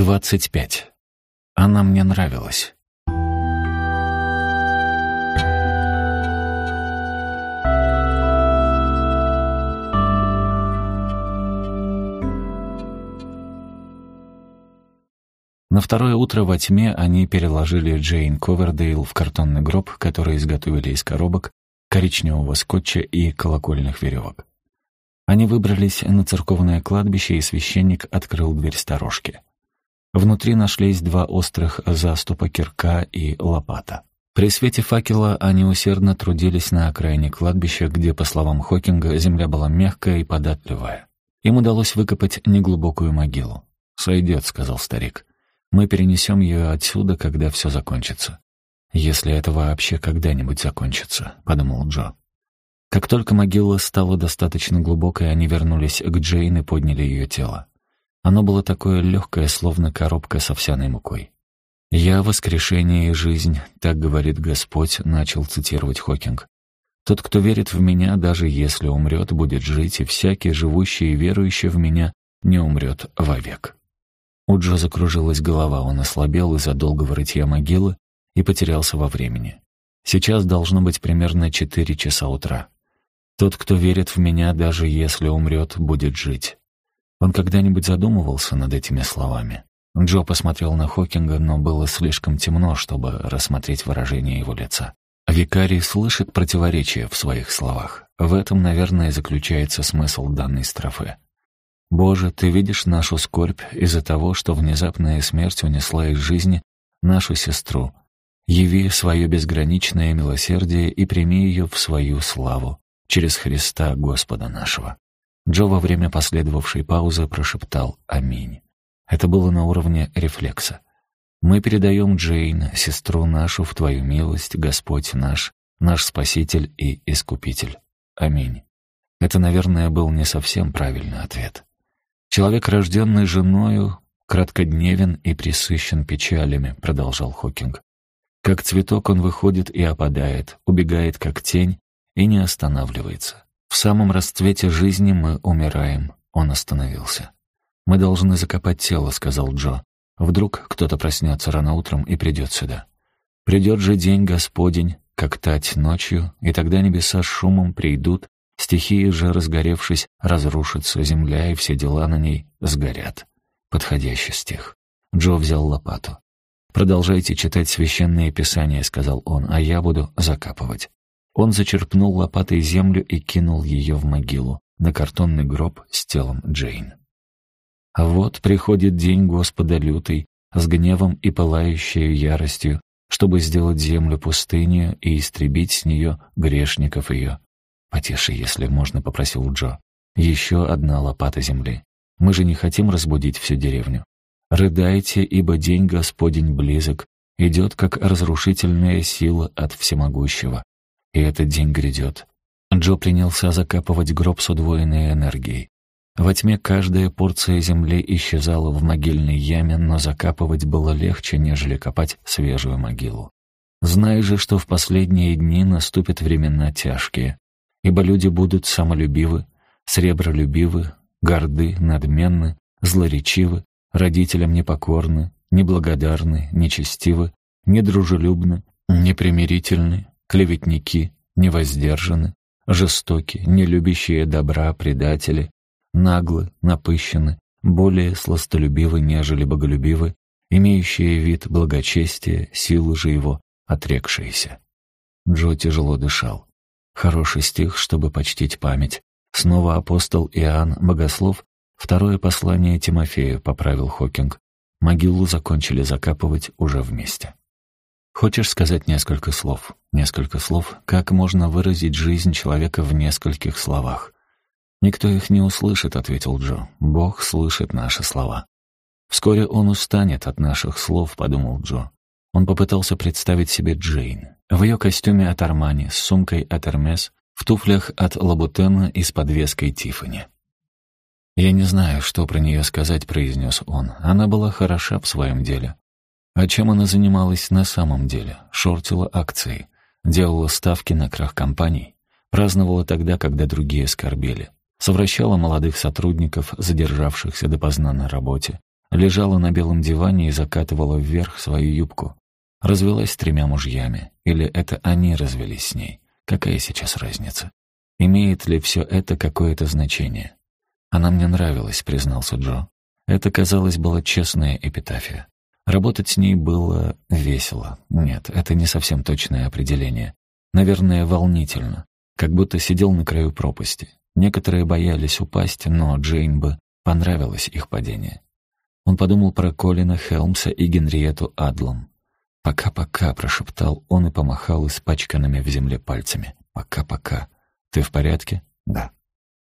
Двадцать пять. Она мне нравилась. На второе утро во тьме они переложили Джейн Ковердейл в картонный гроб, который изготовили из коробок, коричневого скотча и колокольных веревок. Они выбрались на церковное кладбище, и священник открыл дверь сторожки. Внутри нашлись два острых заступа кирка и лопата. При свете факела они усердно трудились на окраине кладбища, где, по словам Хокинга, земля была мягкая и податливая. Им удалось выкопать неглубокую могилу. «Сойдет», — сказал старик. «Мы перенесем ее отсюда, когда все закончится». «Если это вообще когда-нибудь закончится», — подумал Джо. Как только могила стала достаточно глубокой, они вернулись к Джейн и подняли ее тело. Оно было такое легкое, словно коробка с овсяной мукой. «Я — воскрешение и жизнь», — так говорит Господь, — начал цитировать Хокинг. «Тот, кто верит в меня, даже если умрет, будет жить, и всякий, живущий и верующий в меня, не умрет вовек». У Джо закружилась голова, он ослабел из-за долгого рытья могилы и потерялся во времени. Сейчас должно быть примерно четыре часа утра. Тот, кто верит в меня, даже если умрет, будет жить. Он когда-нибудь задумывался над этими словами? Джо посмотрел на Хокинга, но было слишком темно, чтобы рассмотреть выражение его лица. Викарий слышит противоречия в своих словах. В этом, наверное, заключается смысл данной строфы. «Боже, Ты видишь нашу скорбь из-за того, что внезапная смерть унесла из жизни нашу сестру. Яви свое безграничное милосердие и прими ее в свою славу через Христа Господа нашего». Джо во время последовавшей паузы прошептал «Аминь». Это было на уровне рефлекса. «Мы передаем Джейн, сестру нашу, в Твою милость, Господь наш, наш Спаситель и Искупитель. Аминь». Это, наверное, был не совсем правильный ответ. Человек, рожденный женою, краткодневен и присыщен печалями, продолжал Хокинг. Как цветок он выходит и опадает, убегает как тень и не останавливается. В самом расцвете жизни мы умираем. Он остановился. «Мы должны закопать тело», — сказал Джо. «Вдруг кто-то проснется рано утром и придет сюда. Придет же день Господень, как тать ночью, и тогда небеса шумом придут, стихии же, разгоревшись, разрушится земля, и все дела на ней сгорят». Подходящий стих. Джо взял лопату. «Продолжайте читать священные писания», — сказал он, — «а я буду закапывать». Он зачерпнул лопатой землю и кинул ее в могилу, на картонный гроб с телом Джейн. А вот приходит день Господа лютый, с гневом и пылающей яростью, чтобы сделать землю пустынью и истребить с нее грешников ее. «Потише, если можно», — попросил Джо. «Еще одна лопата земли. Мы же не хотим разбудить всю деревню. Рыдайте, ибо день Господень близок, идет как разрушительная сила от всемогущего и этот день грядет. Джо принялся закапывать гроб с удвоенной энергией. Во тьме каждая порция земли исчезала в могильной яме, но закапывать было легче, нежели копать свежую могилу. Знай же, что в последние дни наступят времена тяжкие, ибо люди будут самолюбивы, сребролюбивы, горды, надменны, злоречивы, родителям непокорны, неблагодарны, нечестивы, недружелюбны, непримирительны, клеветники, невоздержаны, жестоки, не любящие добра предатели, наглы, напыщены, более сластолюбивы, нежели боголюбивы, имеющие вид благочестия, силы же его отрекшиеся. Джо тяжело дышал. Хороший стих, чтобы почтить память. Снова апостол Иоанн Богослов второе послание Тимофею поправил Хокинг. Могилу закончили закапывать уже вместе. Хочешь сказать несколько слов? Несколько слов, как можно выразить жизнь человека в нескольких словах? «Никто их не услышит», — ответил Джо. «Бог слышит наши слова». «Вскоре он устанет от наших слов», — подумал Джо. Он попытался представить себе Джейн. В ее костюме от Армани, с сумкой от Эрмес, в туфлях от Лабутена и с подвеской Тиффани. «Я не знаю, что про нее сказать», — произнес он. Она была хороша в своем деле. А чем она занималась на самом деле? Шортила акции, делала ставки на крах компаний, праздновала тогда, когда другие скорбели, совращала молодых сотрудников, задержавшихся допоздна на работе, Лежала на белом диване и закатывала вверх свою юбку. Развелась с тремя мужьями. Или это они развелись с ней? Какая сейчас разница? Имеет ли все это какое-то значение? Она мне нравилась, признался Джо. Это, казалось, была честная эпитафия. Работать с ней было весело. Нет, это не совсем точное определение. Наверное, волнительно. Как будто сидел на краю пропасти. Некоторые боялись упасть, но Джейн бы понравилось их падение. Он подумал про Колина Хелмса и Генриету Адлом. «Пока-пока», — прошептал он и помахал испачканными в земле пальцами. «Пока-пока. Ты в порядке?» «Да».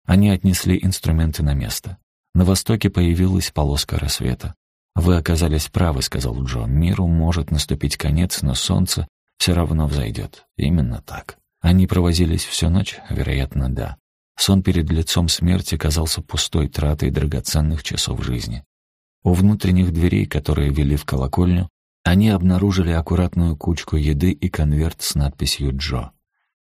Они отнесли инструменты на место. На востоке появилась полоска рассвета. «Вы оказались правы», — сказал Джо. «Миру может наступить конец, но солнце все равно взойдет». Именно так. Они провозились всю ночь? Вероятно, да. Сон перед лицом смерти казался пустой тратой драгоценных часов жизни. У внутренних дверей, которые вели в колокольню, они обнаружили аккуратную кучку еды и конверт с надписью «Джо».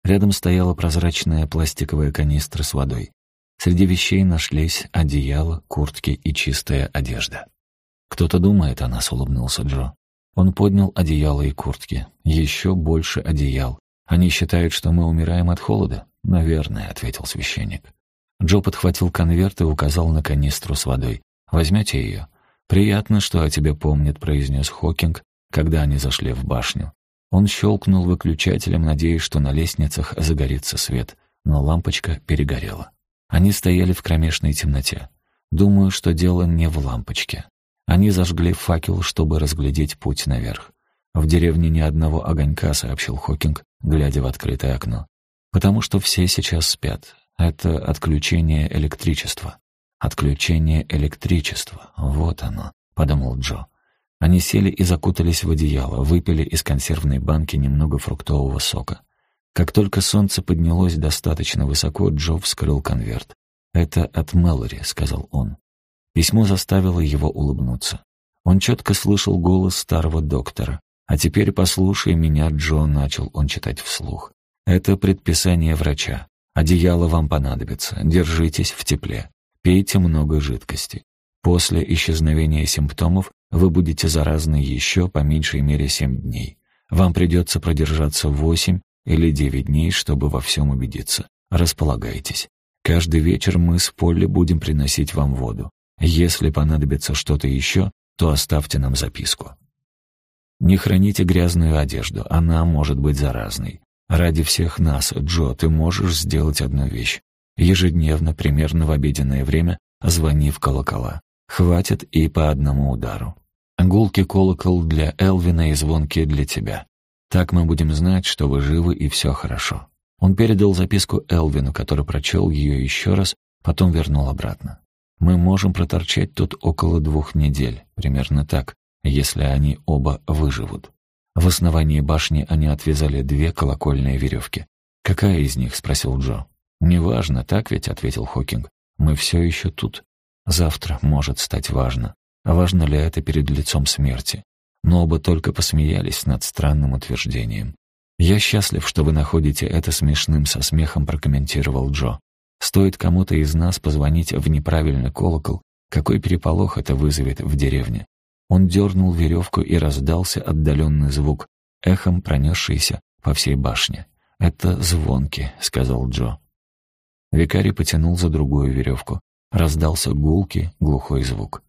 Рядом стояла прозрачная пластиковая канистра с водой. Среди вещей нашлись одеяло, куртки и чистая одежда. «Кто-то думает о нас», — улыбнулся Джо. Он поднял одеяло и куртки. Еще больше одеял. Они считают, что мы умираем от холода? Наверное, ответил священник. Джо подхватил конверт и указал на канистру с водой. Возьмете ее? Приятно, что о тебе помнят, произнес Хокинг, когда они зашли в башню. Он щелкнул выключателем, надеясь, что на лестницах загорится свет, но лампочка перегорела. Они стояли в кромешной темноте. Думаю, что дело не в лампочке. Они зажгли факел, чтобы разглядеть путь наверх. «В деревне ни одного огонька», — сообщил Хокинг, глядя в открытое окно. «Потому что все сейчас спят. Это отключение электричества». «Отключение электричества. Вот оно», — подумал Джо. Они сели и закутались в одеяло, выпили из консервной банки немного фруктового сока. Как только солнце поднялось достаточно высоко, Джо вскрыл конверт. «Это от Мэлори», — сказал он. Письмо заставило его улыбнуться. Он четко слышал голос старого доктора. «А теперь послушай меня, Джо», — начал он читать вслух. «Это предписание врача. Одеяло вам понадобится. Держитесь в тепле. Пейте много жидкости. После исчезновения симптомов вы будете заразны еще по меньшей мере семь дней. Вам придется продержаться восемь или девять дней, чтобы во всем убедиться. Располагайтесь. Каждый вечер мы с Полли будем приносить вам воду. Если понадобится что-то еще, то оставьте нам записку. Не храните грязную одежду, она может быть заразной. Ради всех нас, Джо, ты можешь сделать одну вещь. Ежедневно, примерно в обеденное время, звони в колокола. Хватит и по одному удару. Гулки колокол для Элвина и звонки для тебя. Так мы будем знать, что вы живы и все хорошо. Он передал записку Элвину, который прочел ее еще раз, потом вернул обратно. Мы можем проторчать тут около двух недель, примерно так, если они оба выживут. В основании башни они отвязали две колокольные веревки. «Какая из них?» — спросил Джо. «Неважно, так ведь?» — ответил Хокинг. «Мы все еще тут. Завтра может стать важно. Важно ли это перед лицом смерти?» Но оба только посмеялись над странным утверждением. «Я счастлив, что вы находите это смешным», — со смехом прокомментировал Джо. «Стоит кому-то из нас позвонить в неправильный колокол, какой переполох это вызовет в деревне. Он дернул веревку и раздался отдаленный звук, эхом пронесшийся по всей башне. «Это звонки», — сказал Джо. Викарий потянул за другую веревку. Раздался гулкий, глухой звук.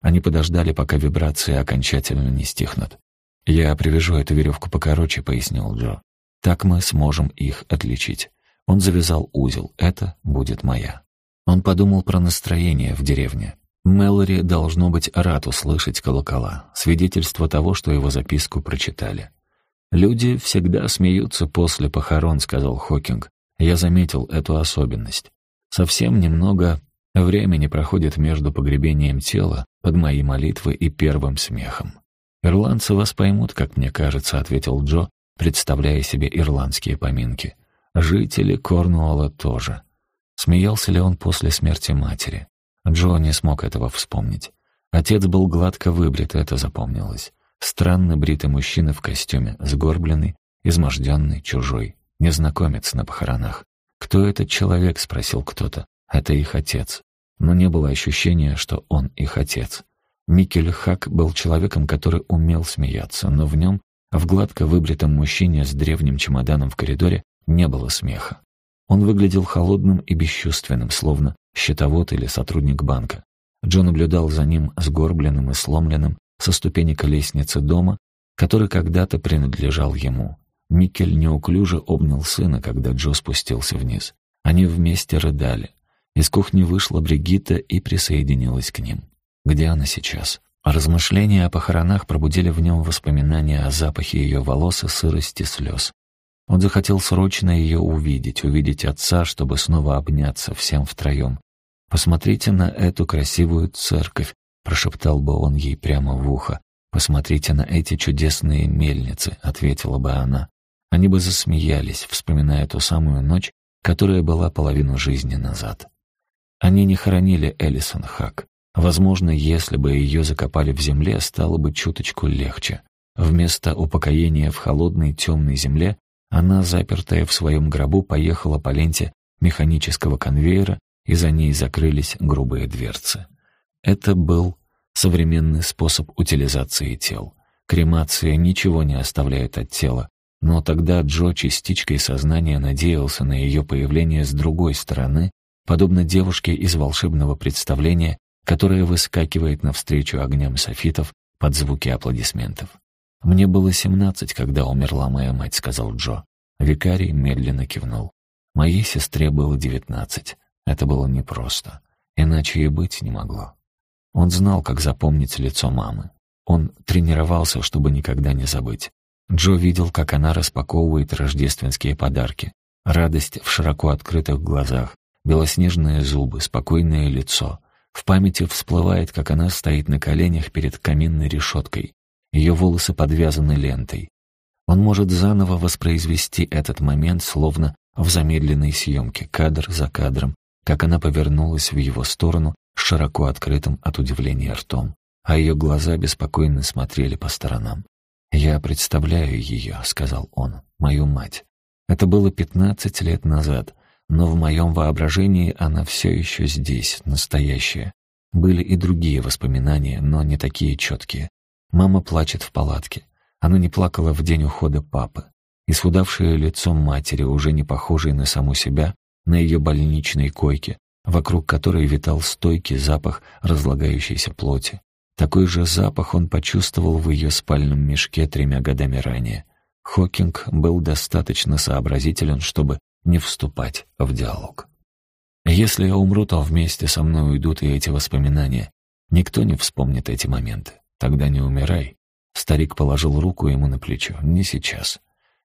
Они подождали, пока вибрации окончательно не стихнут. «Я привяжу эту веревку покороче», — пояснил Джо. «Так мы сможем их отличить». Он завязал узел. «Это будет моя». Он подумал про настроение в деревне. Мэлори должно быть рад услышать колокола, свидетельство того, что его записку прочитали. «Люди всегда смеются после похорон», — сказал Хокинг. «Я заметил эту особенность. Совсем немного времени проходит между погребением тела под мои молитвы и первым смехом». «Ирландцы вас поймут, как мне кажется», — ответил Джо, представляя себе ирландские поминки. «Жители Корнуолла тоже». Смеялся ли он после смерти матери? Джо не смог этого вспомнить. Отец был гладко выбрит, это запомнилось. Странно бритый мужчина в костюме, сгорбленный, изможденный, чужой. Незнакомец на похоронах. «Кто этот человек?» — спросил кто-то. «Это их отец». Но не было ощущения, что он их отец. Микель Хак был человеком, который умел смеяться, но в нем, в гладко выбритом мужчине с древним чемоданом в коридоре, не было смеха. Он выглядел холодным и бесчувственным, словно счетовод или сотрудник банка. Джо наблюдал за ним сгорбленным и сломленным со ступенек лестницы дома, который когда-то принадлежал ему. Микель неуклюже обнял сына, когда Джо спустился вниз. Они вместе рыдали. Из кухни вышла Бригитта и присоединилась к ним. Где она сейчас? Размышления о похоронах пробудили в нем воспоминания о запахе ее волос и сырости слез. Он захотел срочно ее увидеть, увидеть отца, чтобы снова обняться всем втроем. «Посмотрите на эту красивую церковь», — прошептал бы он ей прямо в ухо. «Посмотрите на эти чудесные мельницы», — ответила бы она. Они бы засмеялись, вспоминая ту самую ночь, которая была половину жизни назад. Они не хоронили Элисон Хак. Возможно, если бы ее закопали в земле, стало бы чуточку легче. Вместо упокоения в холодной темной земле она, запертая в своем гробу, поехала по ленте механического конвейера, и за ней закрылись грубые дверцы. Это был современный способ утилизации тел. Кремация ничего не оставляет от тела, но тогда Джо частичкой сознания надеялся на ее появление с другой стороны, подобно девушке из волшебного представления, которая выскакивает навстречу огням софитов под звуки аплодисментов. «Мне было семнадцать, когда умерла моя мать», — сказал Джо. Викарий медленно кивнул. «Моей сестре было девятнадцать. Это было непросто. Иначе и быть не могло. Он знал, как запомнить лицо мамы. Он тренировался, чтобы никогда не забыть. Джо видел, как она распаковывает рождественские подарки. Радость в широко открытых глазах, белоснежные зубы, спокойное лицо. В памяти всплывает, как она стоит на коленях перед каминной решеткой. Ее волосы подвязаны лентой. Он может заново воспроизвести этот момент, словно в замедленной съемке, кадр за кадром, как она повернулась в его сторону широко открытым от удивления ртом, а ее глаза беспокойно смотрели по сторонам. «Я представляю ее», — сказал он, — «мою мать. Это было пятнадцать лет назад, но в моем воображении она все еще здесь, настоящая. Были и другие воспоминания, но не такие четкие. Мама плачет в палатке. Она не плакала в день ухода папы. Исхудавшее лицо матери, уже не похожей на саму себя, на ее больничной койке, вокруг которой витал стойкий запах разлагающейся плоти. Такой же запах он почувствовал в ее спальном мешке тремя годами ранее. Хокинг был достаточно сообразителен, чтобы не вступать в диалог. Если я умру, то вместе со мной уйдут и эти воспоминания. Никто не вспомнит эти моменты. Тогда не умирай. Старик положил руку ему на плечо. Не сейчас.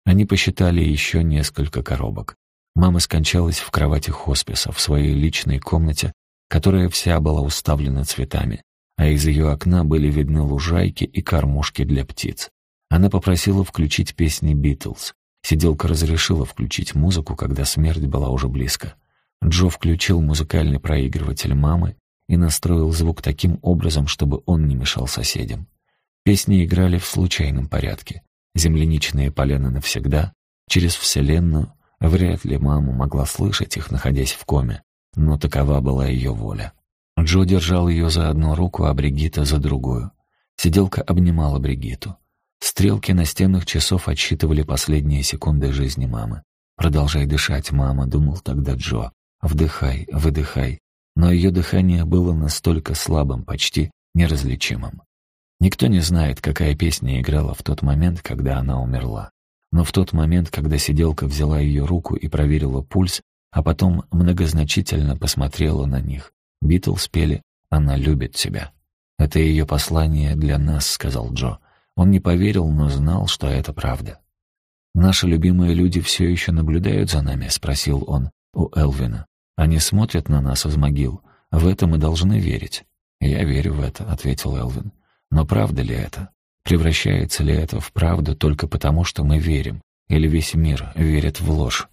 Они посчитали еще несколько коробок. Мама скончалась в кровати хосписа, в своей личной комнате, которая вся была уставлена цветами а из ее окна были видны лужайки и кормушки для птиц. Она попросила включить песни «Битлз». Сиделка разрешила включить музыку, когда смерть была уже близко. Джо включил музыкальный проигрыватель мамы и настроил звук таким образом, чтобы он не мешал соседям. Песни играли в случайном порядке. «Земляничные поляны навсегда», «Через Вселенную», Вряд ли мама могла слышать их, находясь в коме, но такова была ее воля. Джо держал ее за одну руку, а Бригитта за другую. Сиделка обнимала Бригитту. Стрелки настенных часов отсчитывали последние секунды жизни мамы. «Продолжай дышать, мама», — думал тогда Джо. «Вдыхай, выдыхай». Но ее дыхание было настолько слабым, почти неразличимым. Никто не знает, какая песня играла в тот момент, когда она умерла. Но в тот момент, когда сиделка взяла ее руку и проверила пульс, а потом многозначительно посмотрела на них, Битлз пели «Она любит тебя». «Это ее послание для нас», — сказал Джо. Он не поверил, но знал, что это правда. «Наши любимые люди все еще наблюдают за нами?» — спросил он у Элвина. «Они смотрят на нас из могил. В это мы должны верить». «Я верю в это», — ответил Элвин. «Но правда ли это? Превращается ли это в правду только потому, что мы верим? Или весь мир верит в ложь?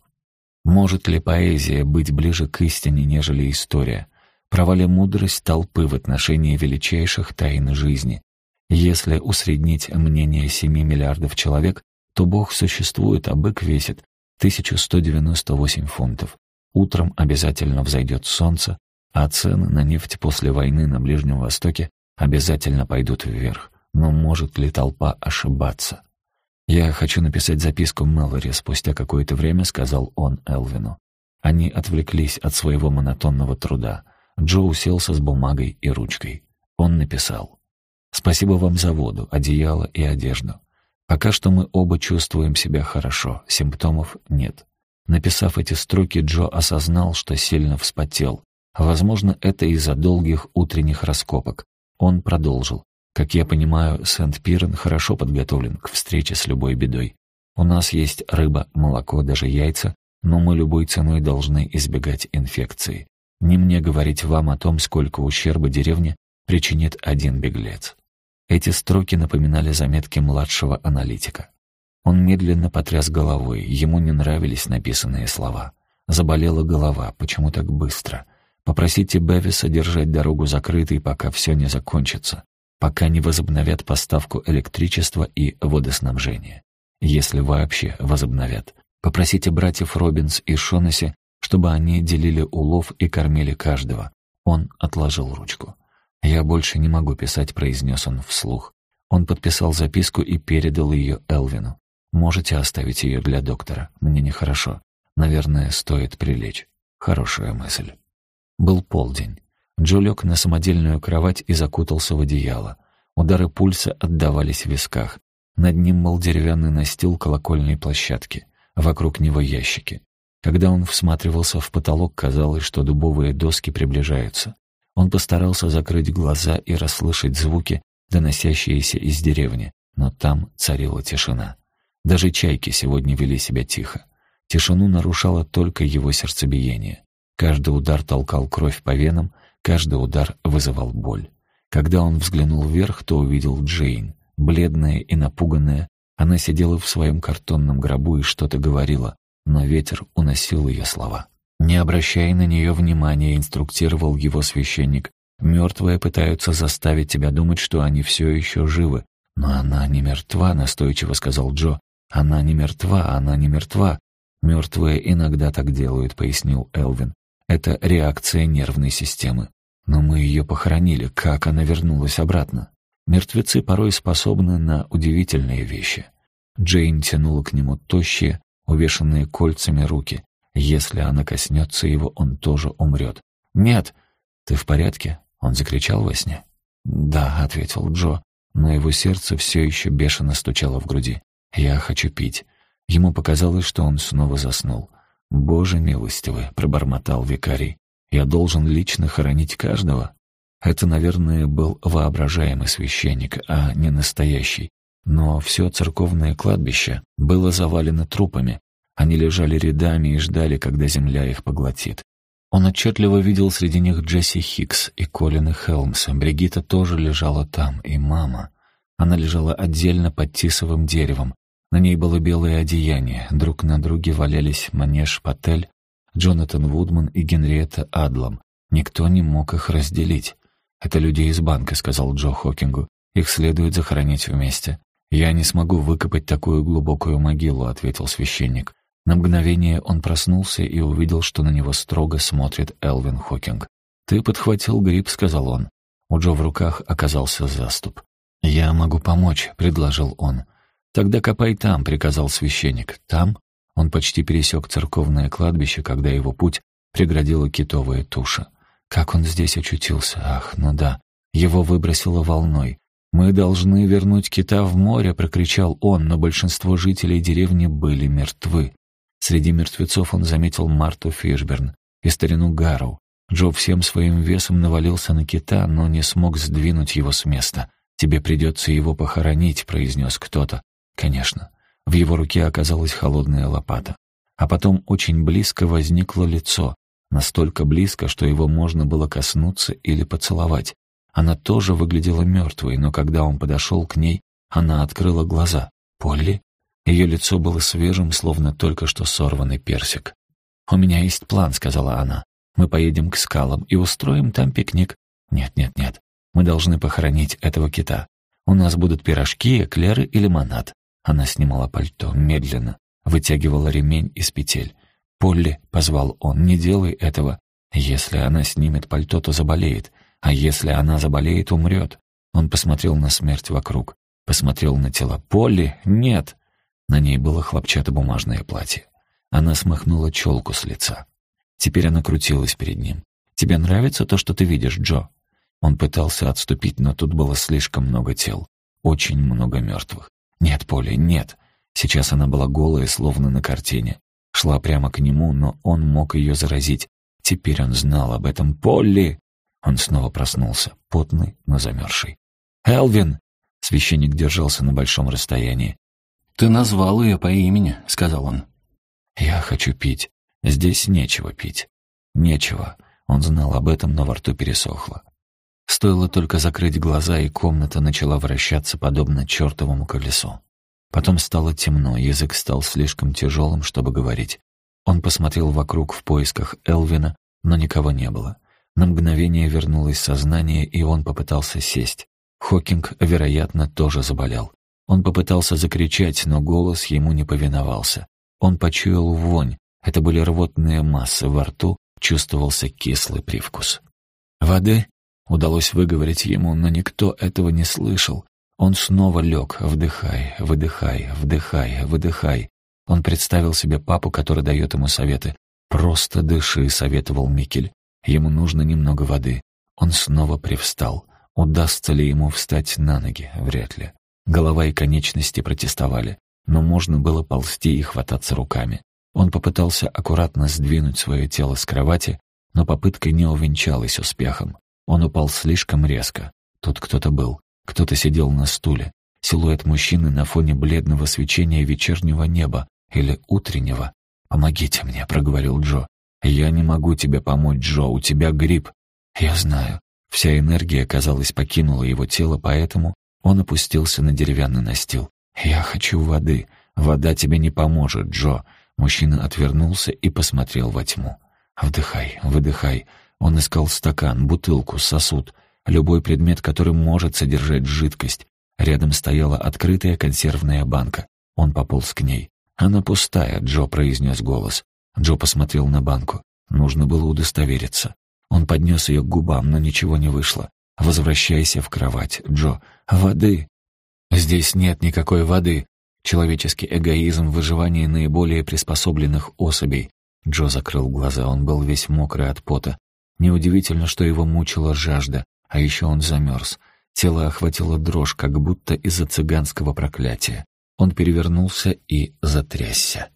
Может ли поэзия быть ближе к истине, нежели история? провали мудрость толпы в отношении величайших тайн жизни. Если усреднить мнение 7 миллиардов человек, то Бог существует, а бык весит 1198 фунтов. Утром обязательно взойдет солнце, а цены на нефть после войны на Ближнем Востоке обязательно пойдут вверх. Но может ли толпа ошибаться? «Я хочу написать записку Мэлори», — спустя какое-то время сказал он Элвину. Они отвлеклись от своего монотонного труда. Джо уселся с бумагой и ручкой. Он написал. «Спасибо вам за воду, одеяло и одежду. Пока что мы оба чувствуем себя хорошо, симптомов нет». Написав эти строки, Джо осознал, что сильно вспотел. Возможно, это из-за долгих утренних раскопок. Он продолжил. Как я понимаю, Сент-Пирен хорошо подготовлен к встрече с любой бедой. У нас есть рыба, молоко, даже яйца, но мы любой ценой должны избегать инфекции. Не мне говорить вам о том, сколько ущерба деревне причинит один беглец. Эти строки напоминали заметки младшего аналитика. Он медленно потряс головой, ему не нравились написанные слова. Заболела голова, почему так быстро? Попросите Бевиса держать дорогу закрытой, пока все не закончится пока не возобновят поставку электричества и водоснабжения. Если вообще возобновят. Попросите братьев Робинс и Шонаси, чтобы они делили улов и кормили каждого. Он отложил ручку. «Я больше не могу писать», — произнес он вслух. Он подписал записку и передал ее Элвину. «Можете оставить ее для доктора. Мне нехорошо. Наверное, стоит прилечь. Хорошая мысль». Был полдень. Джо лег на самодельную кровать и закутался в одеяло. Удары пульса отдавались в висках. Над ним был деревянный настил колокольной площадки. Вокруг него ящики. Когда он всматривался в потолок, казалось, что дубовые доски приближаются. Он постарался закрыть глаза и расслышать звуки, доносящиеся из деревни, но там царила тишина. Даже чайки сегодня вели себя тихо. Тишину нарушало только его сердцебиение. Каждый удар толкал кровь по венам, Каждый удар вызывал боль. Когда он взглянул вверх, то увидел Джейн. Бледная и напуганная, она сидела в своем картонном гробу и что-то говорила, но ветер уносил ее слова. Не обращая на нее внимания, инструктировал его священник. «Мертвые пытаются заставить тебя думать, что они все еще живы. Но она не мертва», — настойчиво сказал Джо. «Она не мертва, она не мертва». «Мертвые иногда так делают», — пояснил Элвин. Это реакция нервной системы. Но мы ее похоронили, как она вернулась обратно? Мертвецы порой способны на удивительные вещи. Джейн тянула к нему тощие, увешанные кольцами руки. Если она коснется его, он тоже умрет. «Нет!» «Ты в порядке?» — он закричал во сне. «Да», — ответил Джо, но его сердце все еще бешено стучало в груди. «Я хочу пить». Ему показалось, что он снова заснул. «Боже милостивый», — пробормотал викарий, — «я должен лично хоронить каждого». Это, наверное, был воображаемый священник, а не настоящий. Но все церковное кладбище было завалено трупами. Они лежали рядами и ждали, когда земля их поглотит. Он отчетливо видел среди них Джесси Хикс и Колина Хелмса. Бригитта тоже лежала там, и мама. Она лежала отдельно под тисовым деревом, на ней было белое одеяние, друг на друге валялись Манеж Патель, Джонатан Вудман и Генриетта Адлам. Никто не мог их разделить. «Это люди из банка», — сказал Джо Хокингу. «Их следует захоронить вместе». «Я не смогу выкопать такую глубокую могилу», — ответил священник. На мгновение он проснулся и увидел, что на него строго смотрит Элвин Хокинг. «Ты подхватил грипп», — сказал он. У Джо в руках оказался заступ. «Я могу помочь», — предложил он. «Тогда копай там», — приказал священник. «Там?» Он почти пересек церковное кладбище, когда его путь преградила китовая туша. Как он здесь очутился? Ах, ну да. Его выбросило волной. «Мы должны вернуть кита в море», — прокричал он, но большинство жителей деревни были мертвы. Среди мертвецов он заметил Марту Фишберн и старину Гарроу. Джо всем своим весом навалился на кита, но не смог сдвинуть его с места. «Тебе придется его похоронить», — произнес кто-то. Конечно, в его руке оказалась холодная лопата. А потом очень близко возникло лицо, настолько близко, что его можно было коснуться или поцеловать. Она тоже выглядела мертвой, но когда он подошел к ней, она открыла глаза. «Полли?» Ее лицо было свежим, словно только что сорванный персик. «У меня есть план», — сказала она. «Мы поедем к скалам и устроим там пикник». «Нет, нет, нет. Мы должны похоронить этого кита. У нас будут пирожки, эклеры и лимонад. Она снимала пальто, медленно, вытягивала ремень из петель. «Полли», — позвал он, — «не делай этого. Если она снимет пальто, то заболеет, а если она заболеет, умрет. Он посмотрел на смерть вокруг, посмотрел на тело Полли. Нет! На ней было хлопчатобумажное платье. Она смахнула челку с лица. Теперь она крутилась перед ним. «Тебе нравится то, что ты видишь, Джо?» Он пытался отступить, но тут было слишком много тел. Очень много мертвых. «Нет, Полли, нет!» Сейчас она была голая, словно на картине. Шла прямо к нему, но он мог ее заразить. Теперь он знал об этом. «Полли!» Он снова проснулся, потный, но замерзший. «Элвин!» Священник держался на большом расстоянии. «Ты назвал ее по имени», — сказал он. «Я хочу пить. Здесь нечего пить. Нечего». Он знал об этом, но во рту пересохло. Стоило только закрыть глаза, и комната начала вращаться, подобно чертовому колесу. Потом стало темно, язык стал слишком тяжелым, чтобы говорить. Он посмотрел вокруг в поисках Элвина, но никого не было. На мгновение вернулось сознание, и он попытался сесть. Хокинг, вероятно, тоже заболел. Он попытался закричать, но голос ему не повиновался. Он почуял вонь. Это были рвотные массы во рту, чувствовался кислый привкус. «Воды?» — удалось выговорить ему, но никто этого не слышал. Он снова лег, вдыхай, выдыхай, вдыхай, выдыхай. Он представил себе папу, который дает ему советы. «Просто дыши», — советовал Микель. Ему нужно немного воды. Он снова привстал. Удастся ли ему встать на ноги? Вряд ли. Голова и конечности протестовали, но можно было ползти и хвататься руками. Он попытался аккуратно сдвинуть свое тело с кровати, но попытка не увенчалась успехом. Он упал слишком резко. Тут кто-то был. Кто-то сидел на стуле. Силуэт мужчины на фоне бледного свечения вечернего неба или утреннего. «Помогите мне», — проговорил Джо. «Я не могу тебе помочь, Джо, у тебя грипп». «Я знаю». Вся энергия, казалось, покинула его тело, поэтому он опустился на деревянный настил. «Я хочу воды. Вода тебе не поможет, Джо». Мужчина отвернулся и посмотрел во тьму. «Вдыхай, выдыхай». Он искал стакан, бутылку, сосуд, любой предмет, который может содержать жидкость. Рядом стояла открытая консервная банка. Он пополз к ней. «Она пустая», — Джо произнес голос. Джо посмотрел на банку. Нужно было удостовериться. Он поднес ее к губам, но ничего не вышло. «Возвращайся в кровать, Джо. Воды!» «Здесь нет никакой воды!» Человеческий эгоизм в наиболее приспособленных особей. Джо закрыл глаза, он был весь мокрый от пота. Неудивительно, что его мучила жажда, а еще он замерз. Тело охватило дрожь, как будто из-за цыганского проклятия. Он перевернулся и затрясся.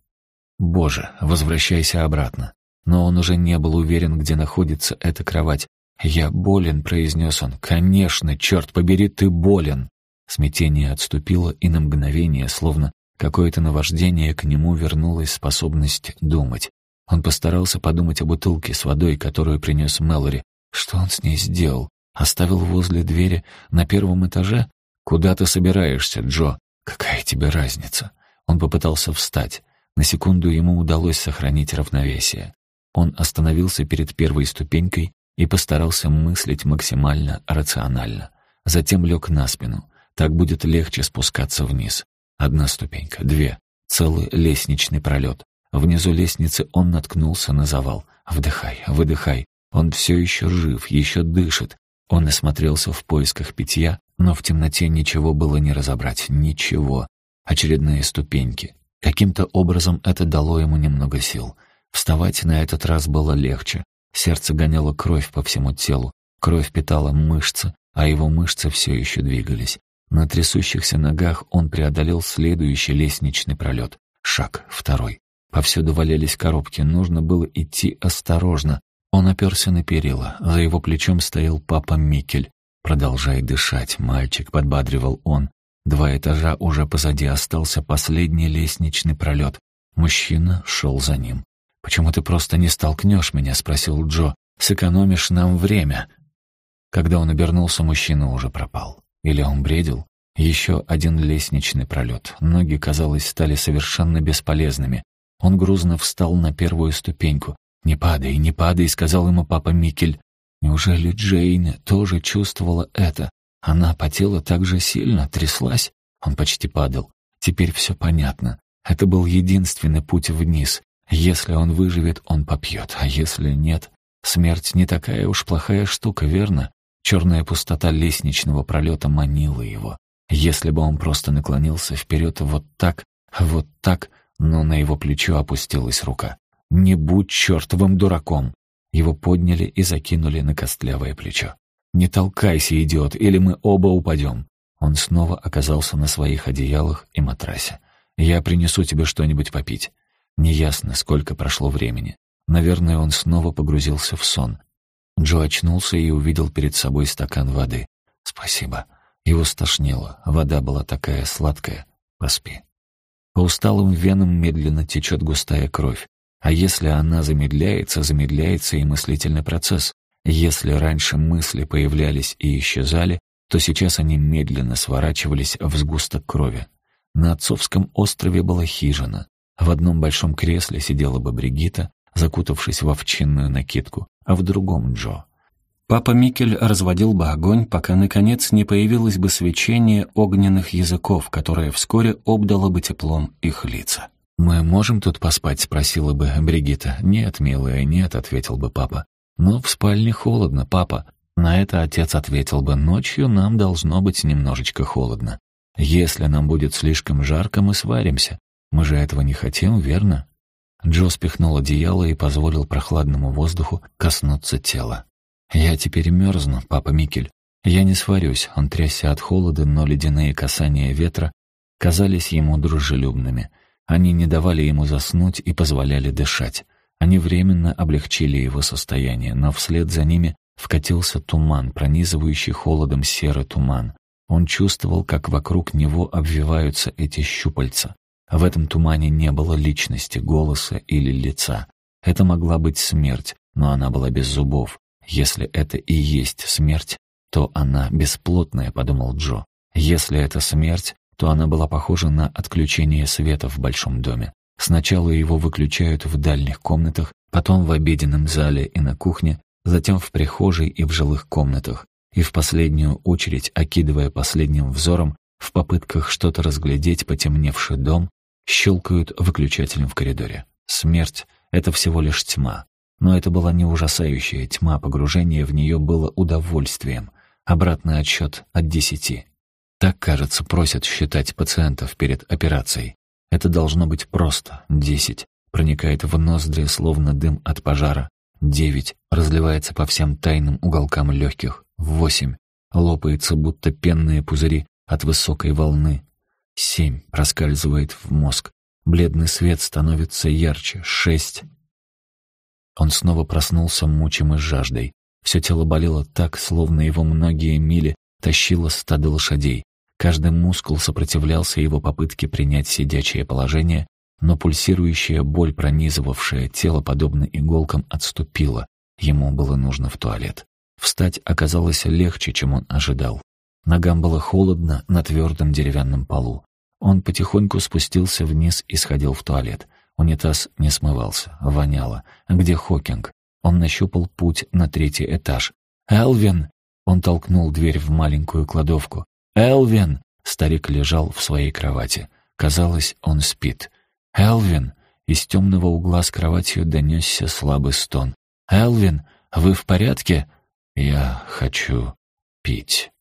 «Боже, возвращайся обратно». Но он уже не был уверен, где находится эта кровать. «Я болен», — произнес он. «Конечно, черт побери, ты болен». Смятение отступило, и на мгновение, словно какое-то наваждение, к нему вернулась способность думать. Он постарался подумать о бутылке с водой, которую принес Мэлори. Что он с ней сделал? Оставил возле двери на первом этаже? Куда ты собираешься, Джо? Какая тебе разница? Он попытался встать. На секунду ему удалось сохранить равновесие. Он остановился перед первой ступенькой и постарался мыслить максимально рационально. Затем лег на спину. Так будет легче спускаться вниз. Одна ступенька, две, целый лестничный пролет. Внизу лестницы он наткнулся на завал. «Вдыхай, выдыхай. Он все еще жив, еще дышит». Он осмотрелся в поисках питья, но в темноте ничего было не разобрать. Ничего. Очередные ступеньки. Каким-то образом это дало ему немного сил. Вставать на этот раз было легче. Сердце гоняло кровь по всему телу. Кровь питала мышцы, а его мышцы все еще двигались. На трясущихся ногах он преодолел следующий лестничный пролет. Шаг, второй. Повсюду валялись коробки, нужно было идти осторожно. Он оперся на перила, за его плечом стоял папа Микель. «Продолжай дышать, мальчик», — подбадривал он. Два этажа уже позади остался последний лестничный пролет. Мужчина шел за ним. «Почему ты просто не столкнешь меня?» — спросил Джо. «Сэкономишь нам время». Когда он обернулся, мужчина уже пропал. Или он бредил? Еще один лестничный пролет. Ноги, казалось, стали совершенно бесполезными. Он грузно встал на первую ступеньку. «Не падай, не падай», — сказал ему папа Микель. Неужели Джейн тоже чувствовала это? Она потела так же сильно, тряслась. Он почти падал. Теперь все понятно. Это был единственный путь вниз. Если он выживет, он попьет, а если нет... Смерть не такая уж плохая штука, верно? Черная пустота лестничного пролета манила его. Если бы он просто наклонился вперед вот так, вот так, но на его плечо опустилась рука. «Не будь чертовым дураком!» Его подняли и закинули на костлявое плечо. «Не толкайся, идиот, или мы оба упадем!» Он снова оказался на своих одеялах и матрасе. «Я принесу тебе что-нибудь попить». Неясно, сколько прошло времени. Наверное, он снова погрузился в сон. Джо очнулся и увидел перед собой стакан воды. «Спасибо». Его стошнило. Вода была такая сладкая. Поспи. По усталым венам медленно течет густая кровь. А если она замедляется, замедляется и мыслительный процесс. Если раньше мысли появлялись и исчезали, то сейчас они медленно сворачивались в сгусток крови. На отцовском острове была хижина. В одном большом кресле сидела бы Бригита, закутавшись в овчинную накидку, а в другом Джо. Папа Микель разводил бы огонь, пока, наконец, не появилось бы свечение огненных языков, которое вскоре обдало бы теплом их лица. «Мы можем тут поспать?» — спросила бы Бригита. «Нет, милая, нет», — ответил бы папа. «Но в спальне холодно, папа». На это отец ответил бы, «Ночью нам должно быть немножечко холодно. Если нам будет слишком жарко, мы сваримся. Мы же этого не хотим, верно?» Джо спихнул одеяло и позволил прохладному воздуху коснуться тела. «Я теперь мерзну, папа Микель. Я не сварюсь». Он трясся от холода, но ледяные касания ветра казались ему дружелюбными. Они не давали ему заснуть и позволяли дышать. Они временно облегчили его состояние, но вслед за ними вкатился туман, пронизывающий холодом серый туман. Он чувствовал, как вокруг него обвиваются эти щупальца. В этом тумане не было личности, голоса или лица. Это могла быть смерть, но она была без зубов. Если это и есть смерть, то она бесплотная, подумал Джо. Если это смерть, то она была похожа на отключение света в большом доме. Сначала его выключают в дальних комнатах, потом в обеденном зале и на кухне, затем в прихожей и в жилых комнатах, и в последнюю очередь, окидывая последним взором, в попытках что-то разглядеть потемневший дом, щелкают выключателем в коридоре. Смерть — это всего лишь тьма. Но это была не ужасающая тьма, погружение в нее было удовольствием. Обратный отсчет от десяти. Так, кажется, просят считать пациентов перед операцией. Это должно быть просто. Десять. Проникает в ноздри, словно дым от пожара. Девять. Разливается по всем тайным уголкам легких. Восемь. Лопается, будто пенные пузыри от высокой волны. Семь проскальзывает в мозг. Бледный свет становится ярче. Шесть. Он снова проснулся, мучимый жаждой. Все тело болело так, словно его многие мили тащило стадо лошадей. Каждый мускул сопротивлялся его попытке принять сидячее положение, но пульсирующая боль, пронизывавшая тело подобно иголкам, отступила. Ему было нужно в туалет. Встать оказалось легче, чем он ожидал. Ногам было холодно на твердом деревянном полу. Он потихоньку спустился вниз и сходил в туалет. Унитаз не смывался, воняло. Где Хокинг? Он нащупал путь на третий этаж. «Элвин!» Он толкнул дверь в маленькую кладовку. «Элвин!» Старик лежал в своей кровати. Казалось, он спит. «Элвин!» Из темного угла с кроватью донесся слабый стон. «Элвин, вы в порядке?» «Я хочу пить».